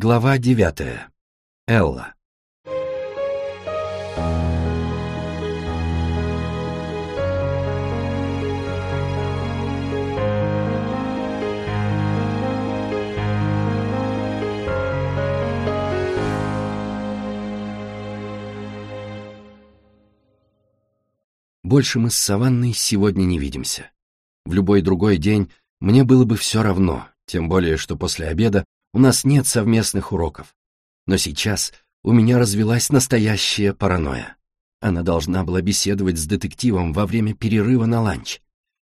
Глава девятая. Элла. Больше мы с Саванной сегодня не видимся. В любой другой день мне было бы все равно, тем более, что после обеда у нас нет совместных уроков. Но сейчас у меня развелась настоящая паранойя. Она должна была беседовать с детективом во время перерыва на ланч.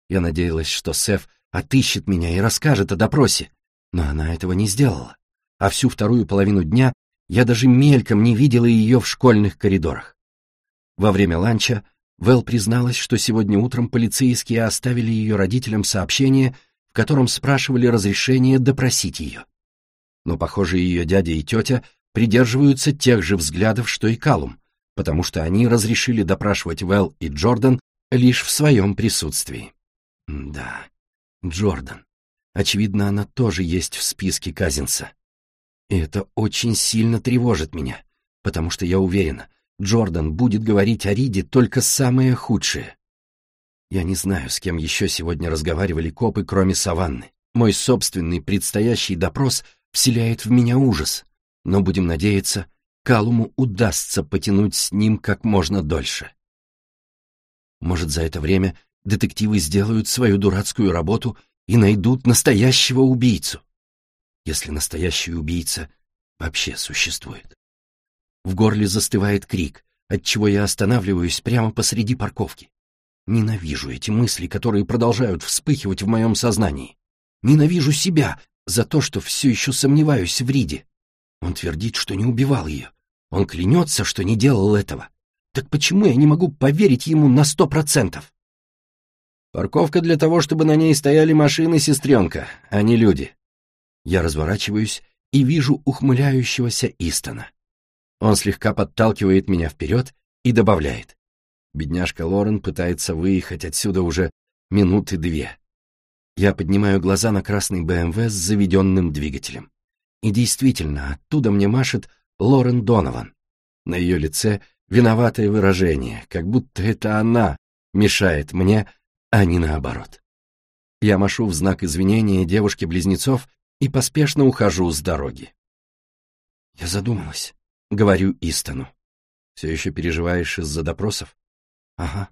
Я надеялась, что Сеф отыщет меня и расскажет о допросе, но она этого не сделала. А всю вторую половину дня я даже мельком не видела ее в школьных коридорах. Во время ланча Вэл призналась, что сегодня утром полицейские оставили ее родителям сообщение, в котором спрашивали разрешение допросить ее. Но, похоже, ее дядя и тетя придерживаются тех же взглядов, что и Калум, потому что они разрешили допрашивать Вэл и Джордан лишь в своем присутствии. Да, Джордан. Очевидно, она тоже есть в списке Казинца. И это очень сильно тревожит меня, потому что я уверена, Джордан будет говорить о Риде только самое худшее. Я не знаю, с кем еще сегодня разговаривали копы, кроме Саванны. Мой собственный предстоящий допрос вселяет в меня ужас, но, будем надеяться, Калуму удастся потянуть с ним как можно дольше. Может, за это время детективы сделают свою дурацкую работу и найдут настоящего убийцу, если настоящий убийца вообще существует. В горле застывает крик, отчего я останавливаюсь прямо посреди парковки. Ненавижу эти мысли, которые продолжают вспыхивать в моем сознании. Ненавижу себя за то, что все еще сомневаюсь в Риде. Он твердит, что не убивал ее. Он клянется, что не делал этого. Так почему я не могу поверить ему на сто процентов? Парковка для того, чтобы на ней стояли машины, сестренка, а не люди. Я разворачиваюсь и вижу ухмыляющегося Истона. Он слегка подталкивает меня вперед и добавляет. Бедняжка Лорен пытается выехать отсюда уже минуты две. Я поднимаю глаза на красный БМВ с заведенным двигателем. И действительно, оттуда мне машет Лорен Донован. На ее лице виноватое выражение, как будто это она мешает мне, а не наоборот. Я машу в знак извинения девушке-близнецов и поспешно ухожу с дороги. Я задумалась. Говорю Истону. Все еще переживаешь из-за допросов? Ага.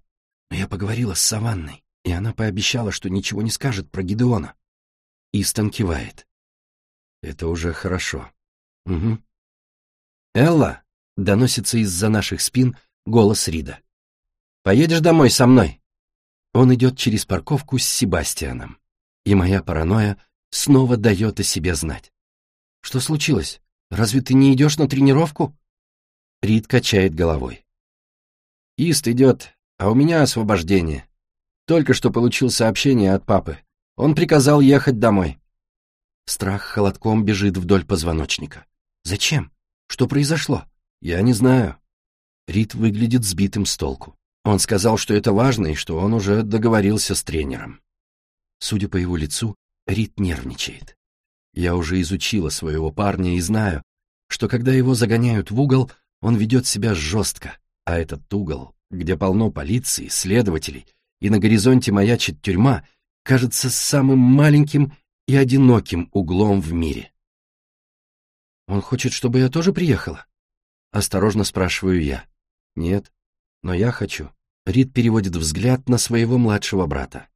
Но я поговорила с Саванной, и она пообещала, что ничего не скажет про Гидеона. Истон кивает. Это уже хорошо. Угу. Элла, доносится из-за наших спин голос Рида. Поедешь домой со мной? Он идет через парковку с Себастьяном, и моя паранойя снова дает о себе знать. Что случилось? Разве ты не идешь на тренировку?» Рид качает головой. «Ист идет, а у меня освобождение. Только что получил сообщение от папы. Он приказал ехать домой». Страх холодком бежит вдоль позвоночника. «Зачем? Что произошло?» «Я не знаю». Рид выглядит сбитым с толку. Он сказал, что это важно и что он уже договорился с тренером. Судя по его лицу, Рид нервничает. Я уже изучила своего парня и знаю, что когда его загоняют в угол, он ведет себя жестко, а этот угол, где полно полиции, следователей, и на горизонте маячит тюрьма, кажется самым маленьким и одиноким углом в мире. «Он хочет, чтобы я тоже приехала?» Осторожно спрашиваю я. «Нет, но я хочу». Рид переводит взгляд на своего младшего брата.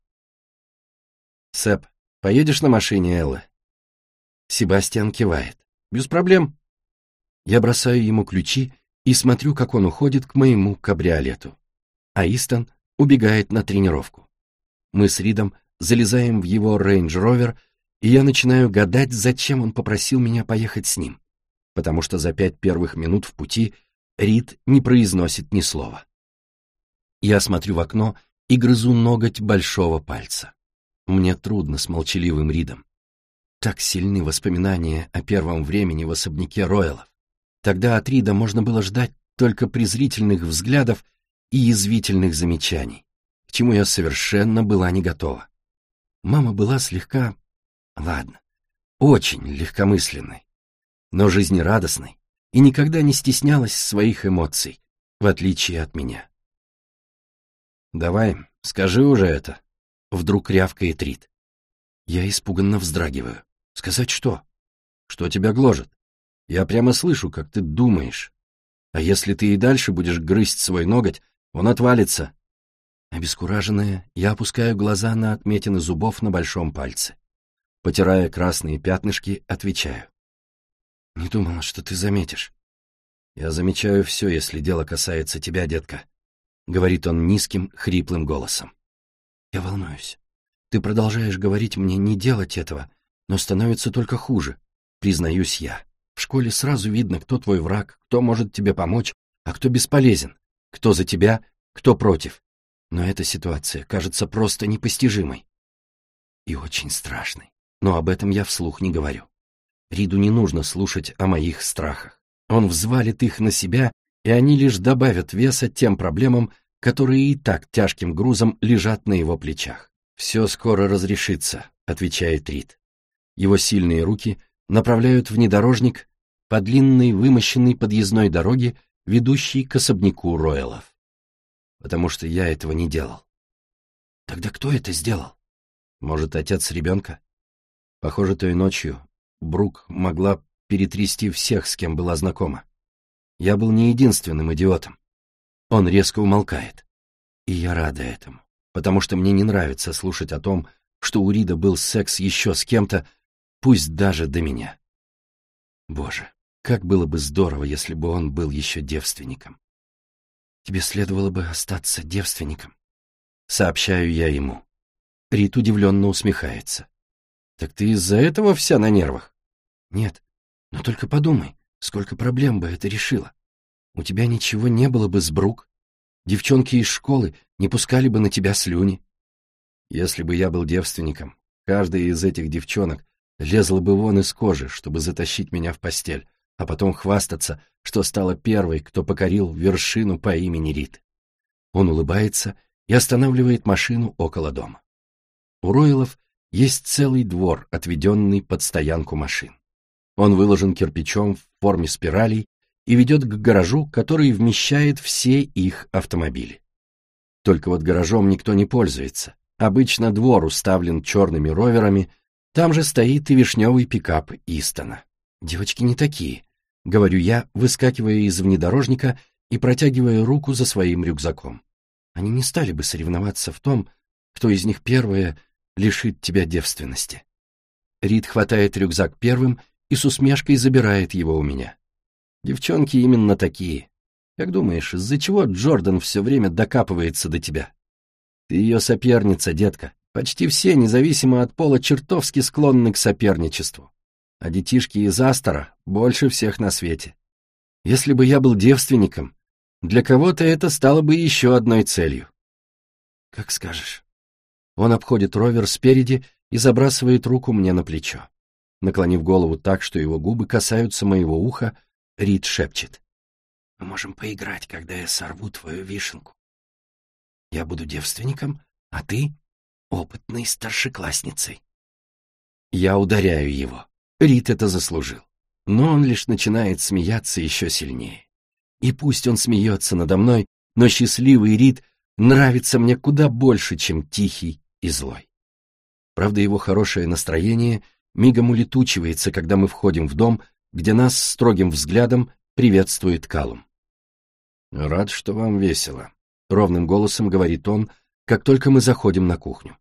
«Сэп, поедешь на машине Эллы?» Себастьян кивает. «Без проблем». Я бросаю ему ключи и смотрю, как он уходит к моему кабриолету. А Истон убегает на тренировку. Мы с Ридом залезаем в его рейндж-ровер, и я начинаю гадать, зачем он попросил меня поехать с ним, потому что за пять первых минут в пути Рид не произносит ни слова. Я смотрю в окно и грызу ноготь большого пальца. Мне трудно с молчаливым Ридом. Так сильны воспоминания о первом времени в особняке Ройлов. Тогда от Рида можно было ждать только презрительных взглядов и язвительных замечаний, к чему я совершенно была не готова. Мама была слегка... ладно, очень легкомысленной. но жизнерадостной и никогда не стеснялась своих эмоций, в отличие от меня. «Давай, скажи уже это», — вдруг рявкает Рит. Я испуганно вздрагиваю. «Сказать что?» «Что тебя гложет?» «Я прямо слышу, как ты думаешь. А если ты и дальше будешь грызть свой ноготь, он отвалится». Обескураженная, я опускаю глаза на отметины зубов на большом пальце. Потирая красные пятнышки, отвечаю. «Не думала, что ты заметишь». «Я замечаю все, если дело касается тебя, детка», — говорит он низким, хриплым голосом. «Я волнуюсь. Ты продолжаешь говорить мне не делать этого, но становится только хуже, признаюсь я. В школе сразу видно, кто твой враг, кто может тебе помочь, а кто бесполезен, кто за тебя, кто против. Но эта ситуация кажется просто непостижимой. И очень страшной. Но об этом я вслух не говорю. Риду не нужно слушать о моих страхах. Он взвалит их на себя, и они лишь добавят веса тем проблемам, которые и так тяжким грузом лежат на его плечах. «Все скоро разрешится», — отвечает Рид. Его сильные руки направляют внедорожник по длинной вымощенной подъездной дороге, ведущей к особняку Ройлов. Потому что я этого не делал. Тогда кто это сделал? Может, отец ребенка? Похоже, той ночью Брук могла перетрясти всех, с кем была знакома. Я был не единственным идиотом. Он резко умолкает. И я рада этому, потому что мне не нравится слушать о том, что у Рида был секс еще с кем-то, пусть даже до меня. Боже, как было бы здорово, если бы он был еще девственником. Тебе следовало бы остаться девственником. Сообщаю я ему. Рит удивленно усмехается. Так ты из-за этого вся на нервах? Нет, но только подумай, сколько проблем бы это решило. У тебя ничего не было бы с Брук. Девчонки из школы не пускали бы на тебя слюни. Если бы я был девственником, каждая из этих девчонок лезла бы вон из кожи, чтобы затащить меня в постель, а потом хвастаться, что стала первой, кто покорил вершину по имени Рит. Он улыбается и останавливает машину около дома. У Ройлов есть целый двор, отведенный под стоянку машин. Он выложен кирпичом в форме спиралей и ведет к гаражу, который вмещает все их автомобили. Только вот гаражом никто не пользуется. Обычно двор уставлен черными роверами, там же стоит и вишневый пикап Истона. Девочки не такие, говорю я, выскакивая из внедорожника и протягивая руку за своим рюкзаком. Они не стали бы соревноваться в том, кто из них первое лишит тебя девственности. Рид хватает рюкзак первым и с усмешкой забирает его у меня. Девчонки именно такие. Как думаешь, из-за чего Джордан все время докапывается до тебя? Ты ее соперница, детка. Почти все, независимо от пола, чертовски склонны к соперничеству. А детишки из Астора больше всех на свете. Если бы я был девственником, для кого-то это стало бы еще одной целью. Как скажешь. Он обходит ровер спереди и забрасывает руку мне на плечо. Наклонив голову так, что его губы касаются моего уха, Рид шепчет. «Мы можем поиграть, когда я сорву твою вишенку. Я буду девственником, а ты — опытной старшеклассницей». Я ударяю его. Рид это заслужил. Но он лишь начинает смеяться еще сильнее. И пусть он смеется надо мной, но счастливый Рид нравится мне куда больше, чем тихий и злой. Правда, его хорошее настроение мигом улетучивается, когда мы входим в дом, где нас строгим взглядом приветствует Калум. «Рад, что вам весело», — ровным голосом говорит он, как только мы заходим на кухню.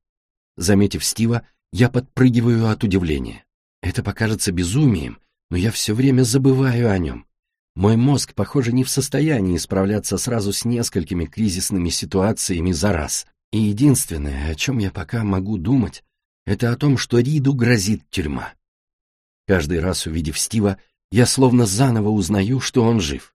Заметив Стива, я подпрыгиваю от удивления. Это покажется безумием, но я все время забываю о нем. Мой мозг, похоже, не в состоянии справляться сразу с несколькими кризисными ситуациями за раз. И единственное, о чем я пока могу думать, это о том, что Риду грозит тюрьма. Каждый раз, увидев Стива, я словно заново узнаю, что он жив.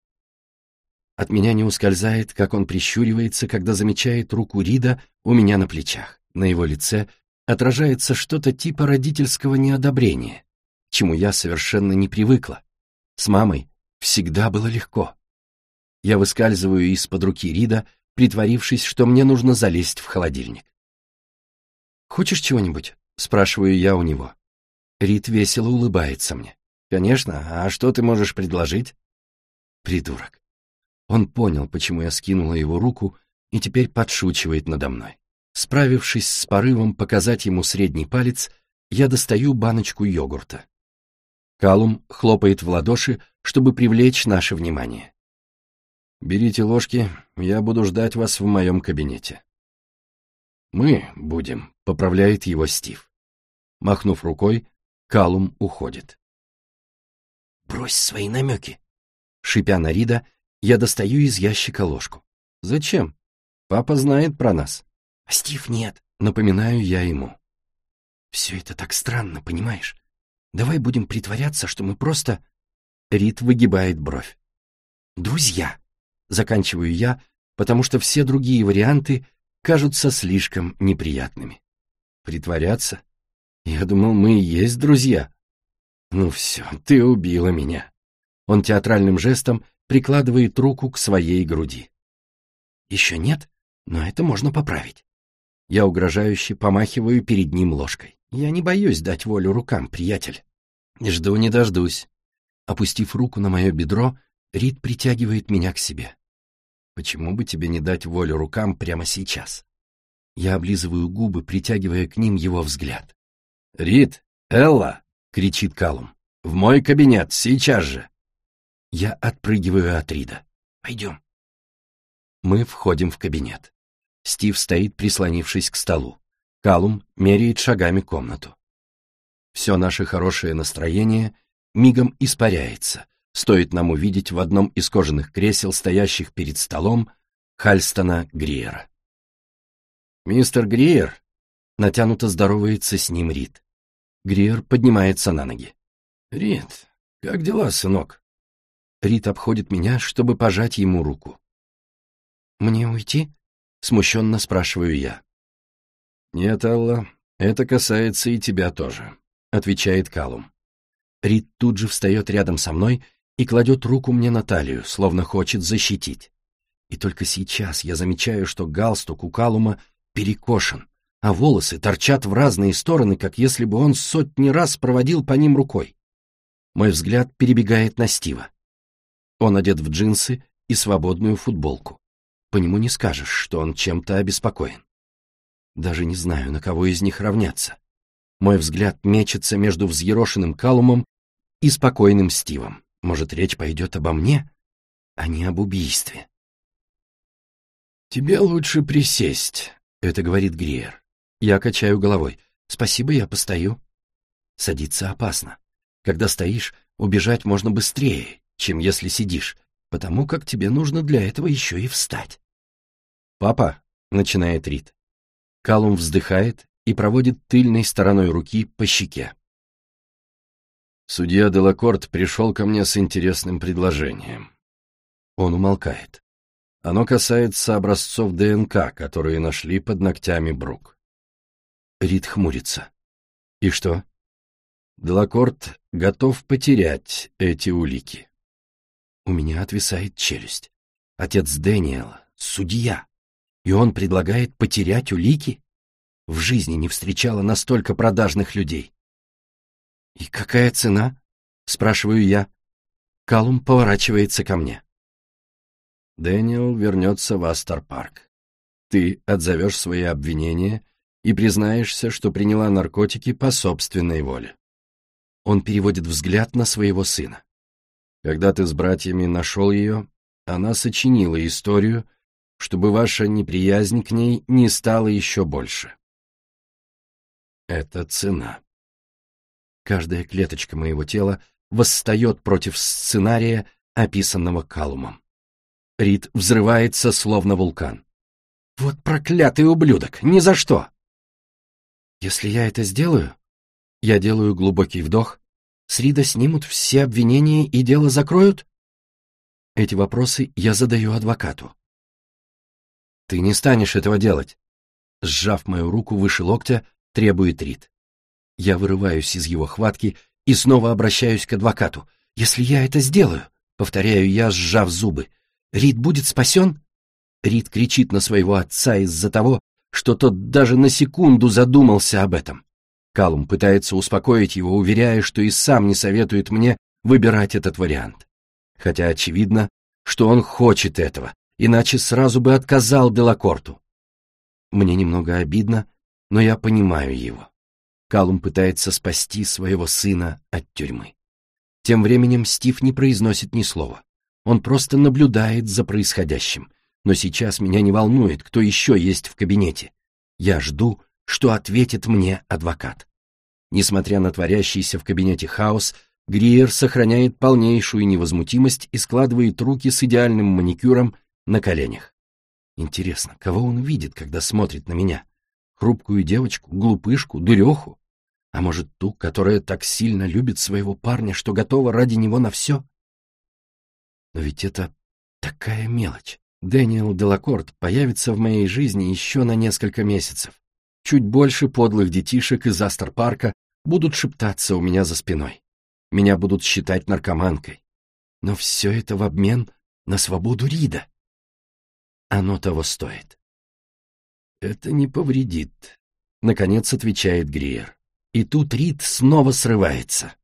От меня не ускользает, как он прищуривается, когда замечает руку Рида у меня на плечах. На его лице отражается что-то типа родительского неодобрения, чему я совершенно не привыкла. С мамой всегда было легко. Я выскальзываю из-под руки Рида, притворившись, что мне нужно залезть в холодильник. «Хочешь чего-нибудь?» — спрашиваю я у него. Рид весело улыбается мне. Конечно, а что ты можешь предложить? Придурок. Он понял, почему я скинула его руку, и теперь подшучивает надо мной. Справившись с порывом показать ему средний палец, я достаю баночку йогурта. Калум хлопает в ладоши, чтобы привлечь наше внимание. «Берите ложки, я буду ждать вас в моем кабинете». «Мы будем», — поправляет его Стив. Махнув рукой, Калум уходит. «Брось свои намеки!» Шипя на Рида, я достаю из ящика ложку. «Зачем? Папа знает про нас». «А Стив нет», — напоминаю я ему. «Все это так странно, понимаешь? Давай будем притворяться, что мы просто...» Рид выгибает бровь. «Друзья!» заканчиваю я, потому что все другие варианты кажутся слишком неприятными. Притворяться? Я думал, мы и есть друзья. Ну все, ты убила меня. Он театральным жестом прикладывает руку к своей груди. Еще нет, но это можно поправить. Я угрожающе помахиваю перед ним ложкой. Я не боюсь дать волю рукам, приятель. Жду не дождусь. Опустив руку на мое бедро, Рид притягивает меня к себе. Почему бы тебе не дать волю рукам прямо сейчас? Я облизываю губы, притягивая к ним его взгляд. «Рит! Элла!» — кричит Калум. «В мой кабинет, сейчас же!» Я отпрыгиваю от Рида. «Пойдем». Мы входим в кабинет. Стив стоит, прислонившись к столу. Калум меряет шагами комнату. Все наше хорошее настроение мигом испаряется, стоит нам увидеть в одном из кожаных кресел, стоящих перед столом, Хальстона Гриера. «Мистер Гриер!» — натянуто здоровается с ним Рид. Гриер поднимается на ноги. «Рид, как дела, сынок?» Рид обходит меня, чтобы пожать ему руку. «Мне уйти?» — смущенно спрашиваю я. «Нет, Алла, это касается и тебя тоже», — отвечает Калум. Рид тут же встает рядом со мной и кладет руку мне на талию, словно хочет защитить. И только сейчас я замечаю, что галстук у Калума перекошен, а волосы торчат в разные стороны, как если бы он сотни раз проводил по ним рукой. Мой взгляд перебегает на Стива. Он одет в джинсы и свободную футболку. По нему не скажешь, что он чем-то обеспокоен. Даже не знаю, на кого из них равняться. Мой взгляд мечется между взъерошенным Калумом и спокойным Стивом. Может, речь пойдет обо мне, а не об убийстве. «Тебе лучше присесть», — это говорит Гриер. Я качаю головой. «Спасибо, я постою». Садиться опасно. Когда стоишь, убежать можно быстрее, чем если сидишь, потому как тебе нужно для этого еще и встать. «Папа», — начинает Рид. Калум вздыхает и проводит тыльной стороной руки по щеке. Судья Делакорт пришел ко мне с интересным предложением. Он умолкает. Оно касается образцов ДНК, которые нашли под ногтями Брук. Рид хмурится. И что? Делакорт готов потерять эти улики. У меня отвисает челюсть. Отец Дэниела — судья, и он предлагает потерять улики? В жизни не встречала настолько продажных людей. «И какая цена?» — спрашиваю я. Калум поворачивается ко мне. Дэниел вернется в Астер-парк. Ты отзовешь свои обвинения и признаешься, что приняла наркотики по собственной воле. Он переводит взгляд на своего сына. Когда ты с братьями нашел ее, она сочинила историю, чтобы ваша неприязнь к ней не стала еще больше. Это цена. Каждая клеточка моего тела восстает против сценария, описанного Калумом. Рид взрывается, словно вулкан. «Вот проклятый ублюдок! Ни за что!» «Если я это сделаю...» Я делаю глубокий вдох. С Рида снимут все обвинения и дело закроют? Эти вопросы я задаю адвокату. «Ты не станешь этого делать!» Сжав мою руку выше локтя, требует Рид. Я вырываюсь из его хватки и снова обращаюсь к адвокату. «Если я это сделаю», — повторяю я, сжав зубы, — «Рид будет спасен?» Рид кричит на своего отца из-за того, что тот даже на секунду задумался об этом. Калум пытается успокоить его, уверяя, что и сам не советует мне выбирать этот вариант. Хотя очевидно, что он хочет этого, иначе сразу бы отказал Делакорту. Мне немного обидно, но я понимаю его. Калум пытается спасти своего сына от тюрьмы. Тем временем Стив не произносит ни слова. Он просто наблюдает за происходящим. Но сейчас меня не волнует, кто еще есть в кабинете. Я жду, что ответит мне адвокат. Несмотря на творящийся в кабинете хаос, Гриер сохраняет полнейшую невозмутимость и складывает руки с идеальным маникюром на коленях. Интересно, кого он видит, когда смотрит на меня? Хрупкую девочку, глупышку, дуреху? А может, ту, которая так сильно любит своего парня, что готова ради него на все? Но ведь это такая мелочь. Дэниел Делакорт появится в моей жизни еще на несколько месяцев. Чуть больше подлых детишек из Астер-парка будут шептаться у меня за спиной. Меня будут считать наркоманкой. Но все это в обмен на свободу Рида. Оно того стоит. Это не повредит, — наконец отвечает Гриер. И тут Рид снова срывается.